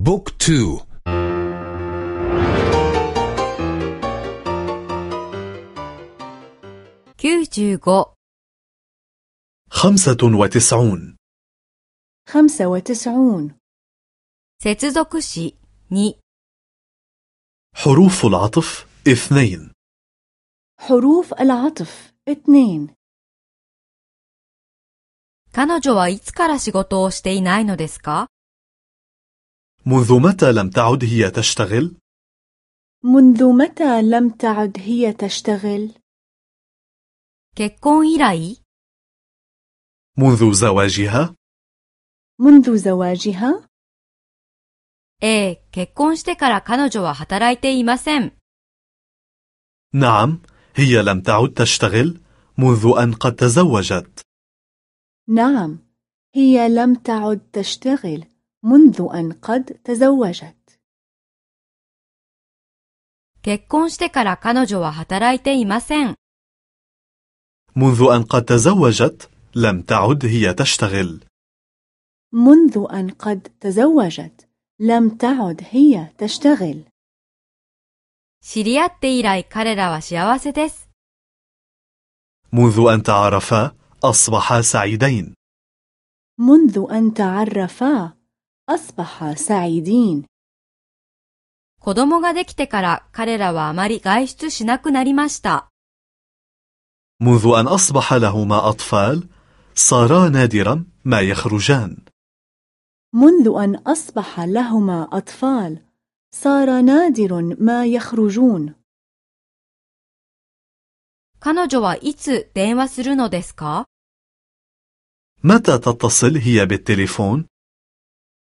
بوك تو خمسة وتسعون خمسة وتسعون 接続詞2 حروف العطف اثنين حروف العطف اثنين 彼女はいつから仕事をしていないのですか منذ متى لم تعد هي تشتغل؟ منذ متى لم تعد هي تشتغل؟ 結婚以来 منذ زواجها؟ منذ زواجها؟ ええ、結婚してから彼女は働いていません。 نعم هي لم تعد تشتغل منذ أن قد تزوجت نعم هي لم تعد تشتغل منذ أن قد تزوجت 結婚してから彼女は働いていません。 منذ أن قد تزوجت لم تعد هي تشتغل منذ أن قد تزوجت لم تعد هي تشتغل 知り合って以来彼らは幸せです。 منذ أن تعرفا أصبحا سعيدين منذ أن تعرفا أصبحا سعيدين 子供ができてから彼らはあまり外出しなくなりました。 منذ أن أصبح لهما أطفال صارا نادرا ما يخرجان منذ أن أصبح لهما أطفال صار نادر ما يخرجون 彼女はいつ電話するのですか متى تتصل هي بالتليفون؟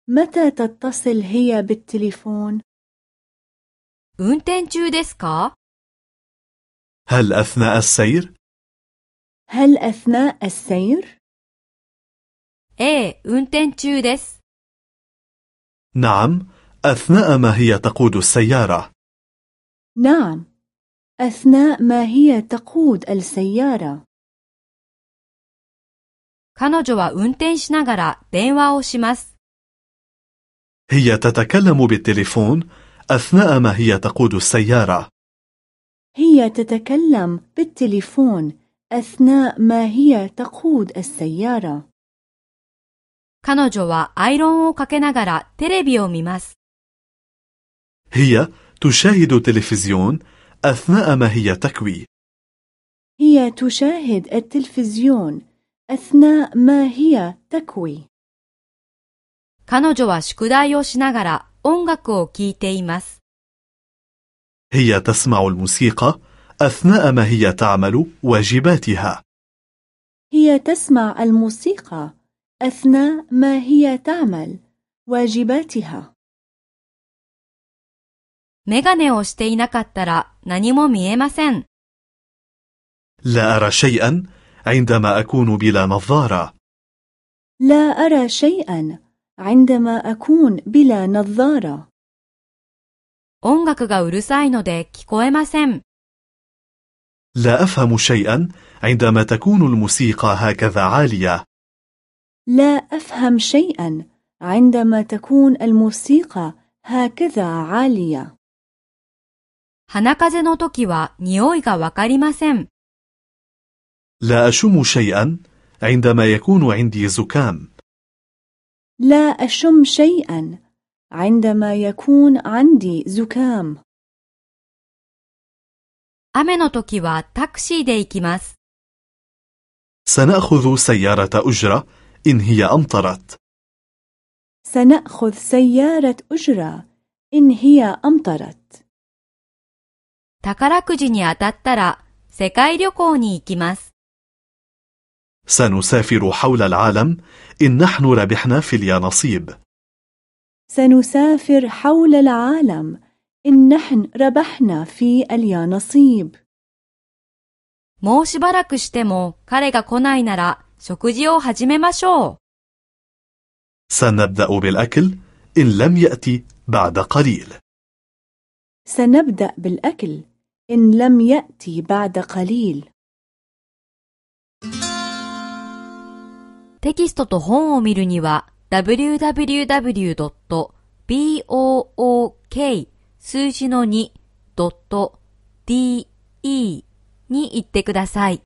متى تتصل هي بالتليفون؟ 運転中ですか هل أثناء السير؟ هل أثناء السير؟ ええ、運転中です。 نعم أثناء ما هي تقود السيارة نعم أثناء ما هي تقود السيارة 彼女は運転しながら電話をします。 هي تتكلم بالتليفون أثناء ما هي تقود السيارة هي تتكلم بالتليفون أثناء ما هي تقود السيارة 彼女はアイロンをかけながらテレビを見ます。 هي تشاهد تلفزيون أثناء ما هي تكوي هي تشاهد التلفزيون أثناء ما هي تكوي 彼女は宿題をしながら音楽を聴いています。 هي تسمع الموسيقى أثناء ما هي تعمل واجباتها هي تسمع الموسيقى أثناء ما هي تعمل واجباتها メガネをしていなかったら何も見えません。 لا أرى شيئا عندما أكون بلا نظارة لا أرى شيئا عندما أكون بلا نظارة 音楽がうるさいので聞こえません。 لا أفهم شيئا عندما تكون الموسيقى هكذا عالية لا أفهم شيئا عندما تكون الموسيقى هكذا عالية 鼻風邪の時は匂いがわかりません。 لا أشم شيئا عندما يكون عندي زكام لا أشم شيئا عندما يكون عندي زكام 雨の時はタクシーで行きます。 سنأخذ سيارة أجرة إن هي أمطرت سنأخذ سيارة أجرة إن هي أمطرت 宝くじに当たったら世界旅行に行きます。 سنسافر حول العالم إن نحن ربحنا في اليانصيب سنسافر حول العالم إن نحن ربحنا في اليانصيب もうしばらくしても彼が来ないなら食事を始めましょう。 سنبدأ بالأكل إن لم يأتي بعد قليل سنبدأ بالأكل إن لم يأتي بعد قليل テキストと本を見るには www. book 数字の2ドット de に行ってください。